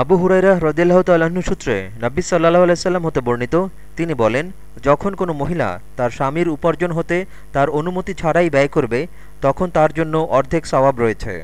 আবু হুরাইরা হ্রদিল্লাহ তাল্লাহ্ন সূত্রে নাব্বি সাল্লাহ আলাইসাল্লাম হতে বর্ণিত, তিনি বলেন, যখন কোনো মহিলা তার স্বামীর উপার্জন হতে তার অনুমতি ছাড়াই ব্যয় করবে, তখন তার জন্য অর্ধেক সওয়াব রয়েছে।